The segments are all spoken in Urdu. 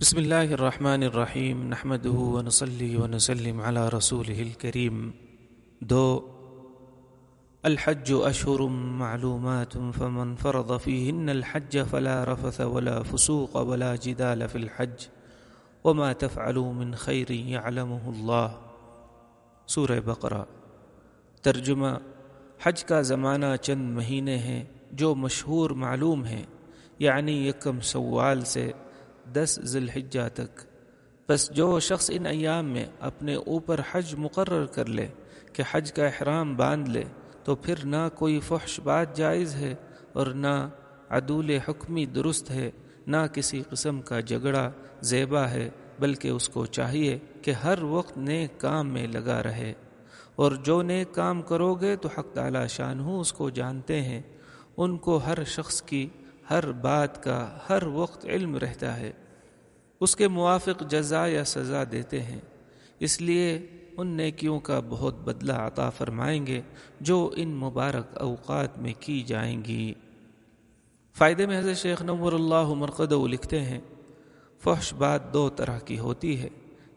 بسم الله الرحمن الرحيم نحمده ونصلي ونسلم على رسوله الكريم دو، الحج أشهر معلومات، فمن فرض فيهن الحج فلا رفث ولا فسوق ولا جدال في الحج وما تفعلوا من خير يعلمه الله سورہ بقرہ۔ ترجمہ، حج کا زمانہ چند مہینے ہیں جو مشہور معلوم ہیں یعنی یکم سوال سے دس ذی الحجہ تک۔ بس جو شخص ان ایام میں اپنے اوپر حج مقرر کر لے، کہ حج کا احرام باندھ لے، تو پھر نہ کوئی فحش بات جائز ہے اور نہ عدول حکمی درست ہے، نہ کسی قسم کا جھگڑا زیبا ہے، بلکہ اس کو چاہیے کہ ہر وقت نیک کام میں لگا رہے۔ اور جو نیک کام کرو گے تو حق تعالی شان ہوں اس کو جانتے ہیں۔ ان کو ہر شخص کی ہر بات کا ہر وقت علم رہتا ہے۔ اس کے موافق جزا یا سزا دیتے ہیں۔ اس لیے ان نیکیوں کا بہت بدلہ عطا فرمائیں گے جو ان مبارک اوقات میں کی جائیں گی۔ فائدے میں حضرت شیخ نور اللہ مرقد لکھتے ہیں، فحش بات دو طرح کی ہوتی ہے۔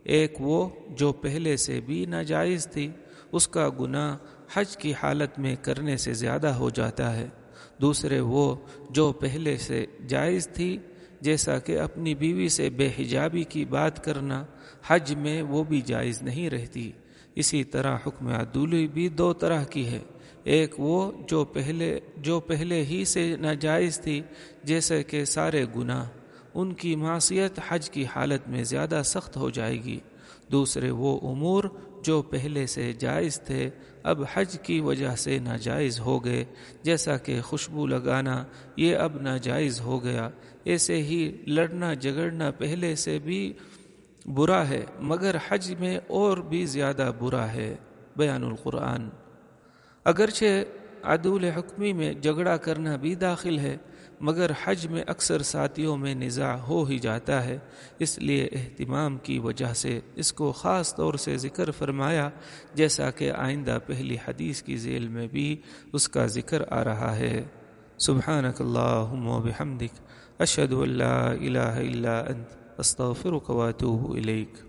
ایک وہ جو پہلے سے بھی ناجائز تھی، اس کا گناہ حج کی حالت میں کرنے سے زیادہ ہو جاتا ہے۔ دوسرے وہ جو پہلے سے جائز تھی، جیسا کہ اپنی بیوی سے بے حجابی کی بات کرنا حج میں وہ بھی جائز نہیں رہتی۔ اسی طرح حکم عدولی بھی دو طرح کی ہے۔ ایک وہ جو پہلے جو پہلے ہی سے ناجائز تھی، جیسے کہ سارے گناہ، ان کی معصیت حج کی حالت میں زیادہ سخت ہو جائے گی۔ دوسرے وہ امور جو پہلے سے جائز تھے، اب حج کی وجہ سے ناجائز ہو گئے۔ جیسا کہ خوشبو لگانا یہ اب ناجائز ہو گیا۔ ایسے ہی لڑنا جگڑنا پہلے سے بھی برا ہے، مگر حج میں اور بھی زیادہ برا ہے۔ بیان القرآن۔ اگرچہ عدول حکمی میں جھگڑا کرنا بھی داخل ہے، مگر حج میں اکثر ساتھیوں میں نزاع ہو ہی جاتا ہے۔ اس لیے اہتمام کی وجہ سے اس کو خاص طور سے ذکر فرمایا، جیسا کہ آئندہ پہلی حدیث کی ذیل میں بھی اس کا ذکر آ رہا ہے۔ سبحانک اللہم و بحمدک، اشہد اللہ الہ الا انت، استغفرک واتوب الیک۔